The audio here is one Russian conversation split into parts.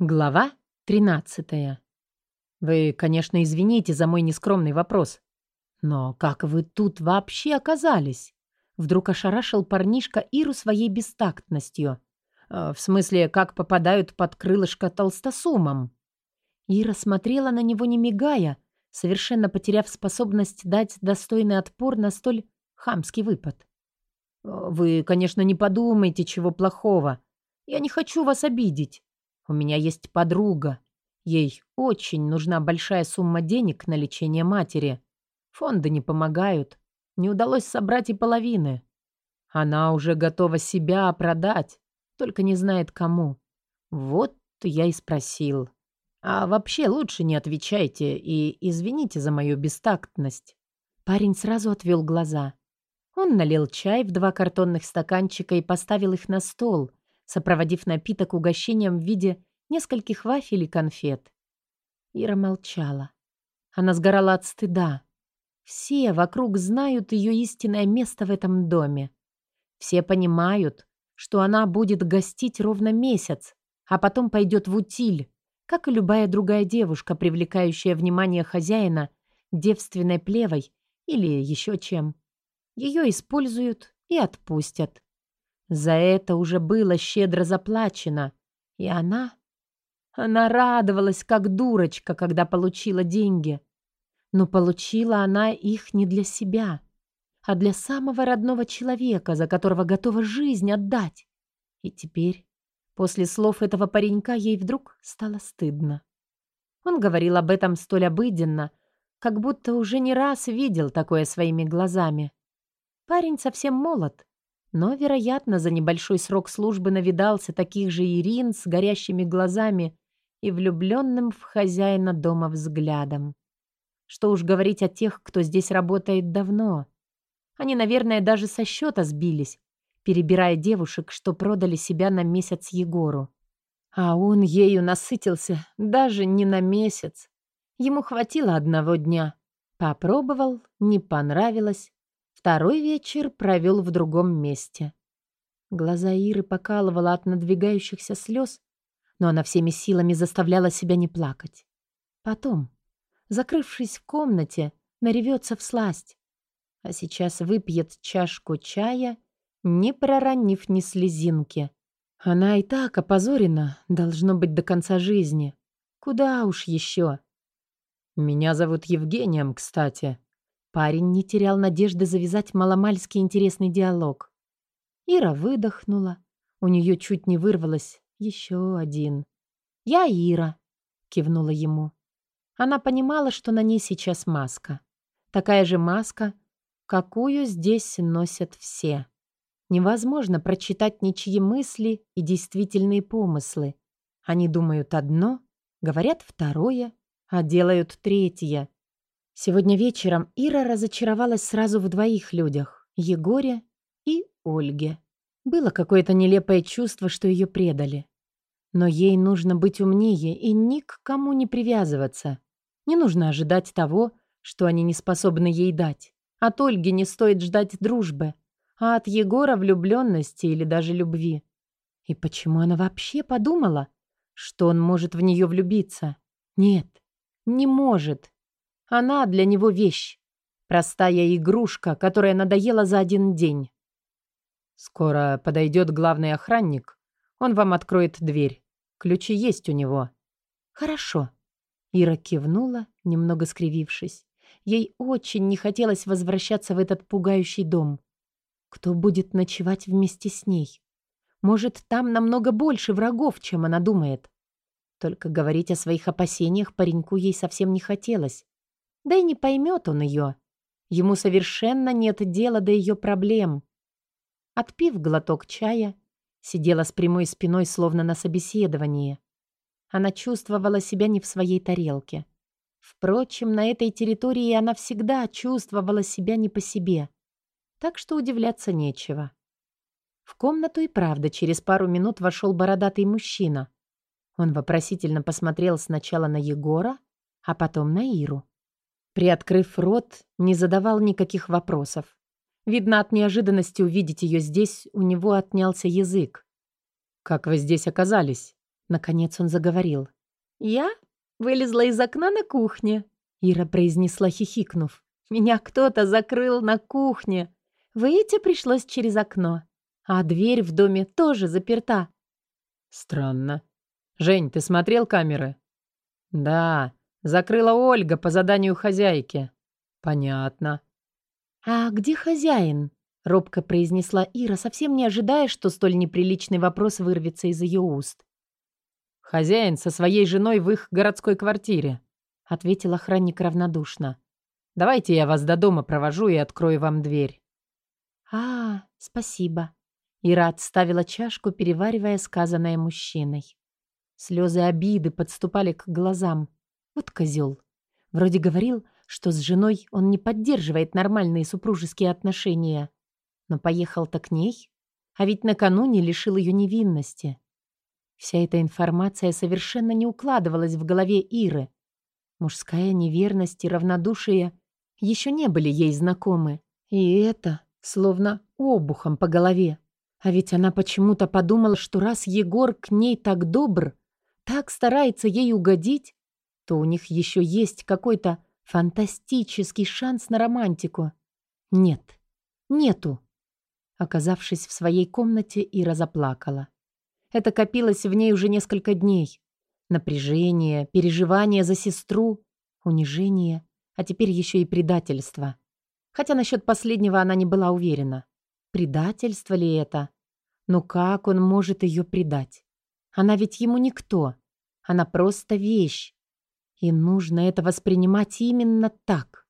Глава 13. Вы, конечно, извините за мой нескромный вопрос. Но как вы тут вообще оказались? Вдруг ошарашил парнишка Иру своей бестактностью. Э, в смысле, как попадают под крылышко толстосумом? Ира смотрела на него не мигая, совершенно потеряв способность дать достойный отпор на столь хамский выпад. «Э, «Вы, конечно, не подумайте, чего плохого. Я не хочу вас обидеть. У меня есть подруга. Ей очень нужна большая сумма денег на лечение матери. Фонды не помогают. Не удалось собрать и половины. Она уже готова себя продать, только не знает кому. Вот я и спросил. А вообще лучше не отвечайте и извините за мою бестактность. Парень сразу отвел глаза. Он налил чай в два картонных стаканчика и поставил их на стол, сопроводив напиток угощением в виде нескольких вафель и конфет. Ира молчала. Она сгорала от стыда. Все вокруг знают ее истинное место в этом доме. Все понимают, что она будет гостить ровно месяц, а потом пойдет в утиль, как и любая другая девушка, привлекающая внимание хозяина девственной плевой или еще чем. Ее используют и отпустят. За это уже было щедро заплачено, и она... Она радовалась, как дурочка, когда получила деньги. Но получила она их не для себя, а для самого родного человека, за которого готова жизнь отдать. И теперь, после слов этого паренька, ей вдруг стало стыдно. Он говорил об этом столь обыденно, как будто уже не раз видел такое своими глазами. Парень совсем молод, но, вероятно, за небольшой срок службы навидался таких же Ирин с горящими глазами и влюбленным в хозяина дома взглядом. Что уж говорить о тех, кто здесь работает давно. Они, наверное, даже со счета сбились, перебирая девушек, что продали себя на месяц Егору. А он ею насытился даже не на месяц. Ему хватило одного дня. Попробовал, не понравилось, Второй вечер провел в другом месте. Глаза Иры покалывала от надвигающихся слез, но она всеми силами заставляла себя не плакать. Потом, закрывшись в комнате, наревется в сласть, а сейчас выпьет чашку чая, не проронив ни слезинки. Она и так опозорена, должно быть, до конца жизни. Куда уж еще? «Меня зовут Евгением, кстати», Парень не терял надежды завязать маломальский интересный диалог. Ира выдохнула. У нее чуть не вырвалось еще один. «Я Ира», — кивнула ему. Она понимала, что на ней сейчас маска. Такая же маска, какую здесь носят все. Невозможно прочитать ничьи мысли и действительные помыслы. Они думают одно, говорят второе, а делают третье. Сегодня вечером Ира разочаровалась сразу в двоих людях — Егоре и Ольге. Было какое-то нелепое чувство, что ее предали. Но ей нужно быть умнее и ни к кому не привязываться. Не нужно ожидать того, что они не способны ей дать. От Ольги не стоит ждать дружбы, а от Егора влюбленности или даже любви. И почему она вообще подумала, что он может в нее влюбиться? Нет, не может. Она для него вещь. Простая игрушка, которая надоела за один день. Скоро подойдет главный охранник. Он вам откроет дверь. Ключи есть у него. Хорошо. Ира кивнула, немного скривившись. Ей очень не хотелось возвращаться в этот пугающий дом. Кто будет ночевать вместе с ней? Может, там намного больше врагов, чем она думает. Только говорить о своих опасениях пареньку ей совсем не хотелось. Да и не поймет он ее. Ему совершенно нет дела до ее проблем. Отпив глоток чая, сидела с прямой спиной, словно на собеседовании. Она чувствовала себя не в своей тарелке. Впрочем, на этой территории она всегда чувствовала себя не по себе. Так что удивляться нечего. В комнату и правда через пару минут вошел бородатый мужчина. Он вопросительно посмотрел сначала на Егора, а потом на Иру. Приоткрыв рот, не задавал никаких вопросов. Видно, от неожиданности увидеть ее здесь у него отнялся язык. «Как вы здесь оказались?» Наконец он заговорил. «Я вылезла из окна на кухне», — Ира произнесла, хихикнув. «Меня кто-то закрыл на кухне. Выйти пришлось через окно, а дверь в доме тоже заперта». «Странно. Жень, ты смотрел камеры?» «Да, закрыла Ольга по заданию хозяйки». «Понятно». «А где хозяин?» — робко произнесла Ира, совсем не ожидая, что столь неприличный вопрос вырвется из ее уст. «Хозяин со своей женой в их городской квартире», — ответил охранник равнодушно. «Давайте я вас до дома провожу и открою вам дверь». «А, спасибо». Ира отставила чашку, переваривая сказанное мужчиной. Слезы обиды подступали к глазам. Вот козел. Вроде говорил, что с женой он не поддерживает нормальные супружеские отношения. Но поехал-то к ней, а ведь накануне лишил ее невинности. Вся эта информация совершенно не укладывалась в голове Иры. Мужская неверность и равнодушие еще не были ей знакомы. И это словно обухом по голове. А ведь она почему-то подумала, что раз Егор к ней так добр, так старается ей угодить, то у них еще есть какой-то фантастический шанс на романтику. Нет, нету. Оказавшись в своей комнате, Ира заплакала. Это копилось в ней уже несколько дней. Напряжение, переживание за сестру, унижение, а теперь еще и предательство. Хотя насчет последнего она не была уверена. Предательство ли это? Ну как он может ее предать? Она ведь ему никто. Она просто вещь. И нужно это воспринимать именно так.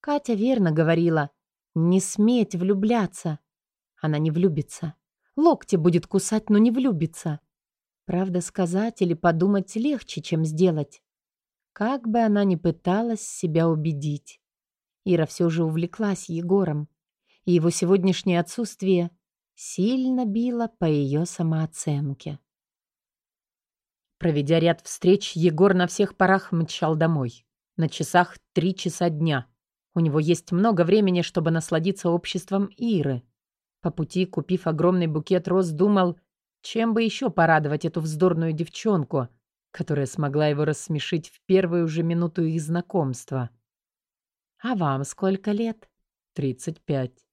Катя верно говорила. Не сметь влюбляться. Она не влюбится. Локти будет кусать, но не влюбится. Правда, сказать или подумать легче, чем сделать. Как бы она ни пыталась себя убедить. Ира все же увлеклась Егором, и его сегодняшнее отсутствие сильно било по ее самооценке. Проведя ряд встреч, Егор на всех парах мчал домой. На часах три часа дня. У него есть много времени, чтобы насладиться обществом Иры. По пути, купив огромный букет роз, думал, чем бы еще порадовать эту вздорную девчонку, которая смогла его рассмешить в первую же минуту их знакомства. «А вам сколько лет?» «Тридцать пять».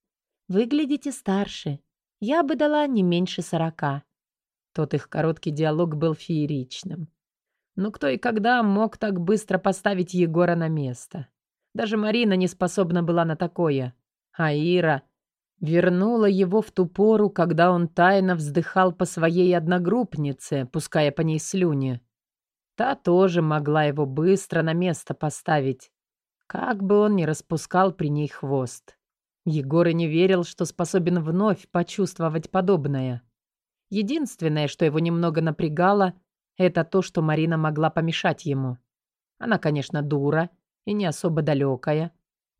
«Выглядите старше. Я бы дала не меньше сорока». Тот их короткий диалог был фееричным. Ну кто и когда мог так быстро поставить Егора на место? Даже Марина не способна была на такое. А Ира Вернула его в ту пору, когда он тайно вздыхал по своей одногруппнице, пуская по ней слюни. Та тоже могла его быстро на место поставить, как бы он ни распускал при ней хвост. Егор и не верил, что способен вновь почувствовать подобное. Единственное, что его немного напрягало, это то, что Марина могла помешать ему. Она, конечно, дура и не особо далекая,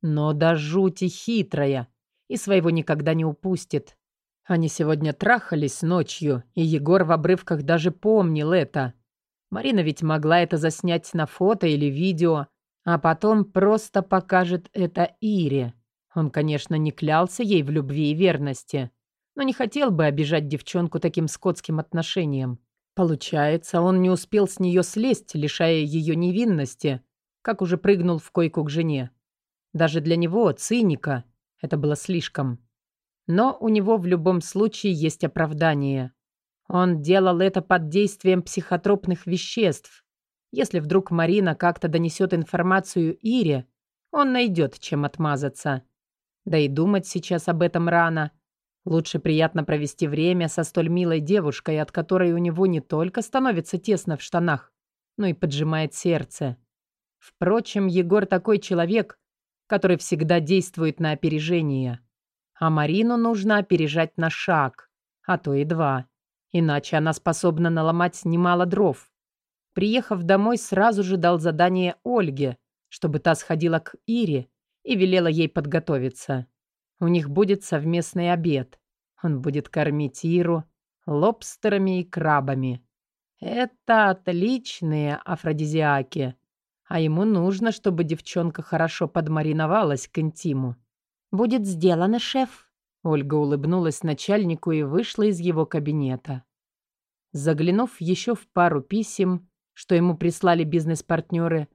но до жути хитрая — и своего никогда не упустит. Они сегодня трахались ночью, и Егор в обрывках даже помнил это. Марина ведь могла это заснять на фото или видео, а потом просто покажет это Ире. Он, конечно, не клялся ей в любви и верности, но не хотел бы обижать девчонку таким скотским отношением. Получается, он не успел с нее слезть, лишая ее невинности, как уже прыгнул в койку к жене. Даже для него, циника, это было слишком. Но у него в любом случае есть оправдание. Он делал это под действием психотропных веществ. Если вдруг Марина как-то донесет информацию Ире, он найдет, чем отмазаться. Да и думать сейчас об этом рано. Лучше приятно провести время со столь милой девушкой, от которой у него не только становится тесно в штанах, но и поджимает сердце. Впрочем, Егор такой человек, который всегда действует на опережение. А Марину нужно опережать на шаг, а то и два. Иначе она способна наломать немало дров. Приехав домой, сразу же дал задание Ольге, чтобы та сходила к Ире и велела ей подготовиться. У них будет совместный обед. Он будет кормить Иру лобстерами и крабами. Это отличные афродизиаки а ему нужно, чтобы девчонка хорошо подмариновалась к интиму. «Будет сделано, шеф». Ольга улыбнулась начальнику и вышла из его кабинета. Заглянув еще в пару писем, что ему прислали бизнес-партнеры,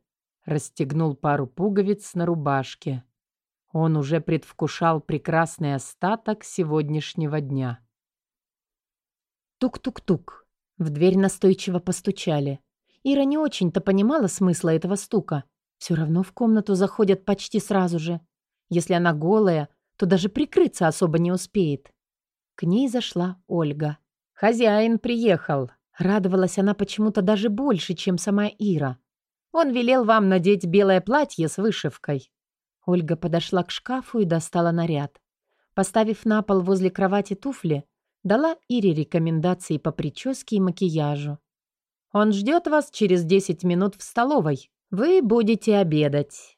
расстегнул пару пуговиц на рубашке. Он уже предвкушал прекрасный остаток сегодняшнего дня. Тук-тук-тук. В дверь настойчиво постучали. Ира не очень-то понимала смысла этого стука. Все равно в комнату заходят почти сразу же. Если она голая, то даже прикрыться особо не успеет. К ней зашла Ольга. «Хозяин приехал», Радовалась она почему-то даже больше, чем сама Ира. «Он велел вам надеть белое платье с вышивкой». Ольга подошла к шкафу и достала наряд. Поставив на пол возле кровати туфли, дала Ире рекомендации по прическе и макияжу. «Он ждет вас через 10 минут в столовой. Вы будете обедать».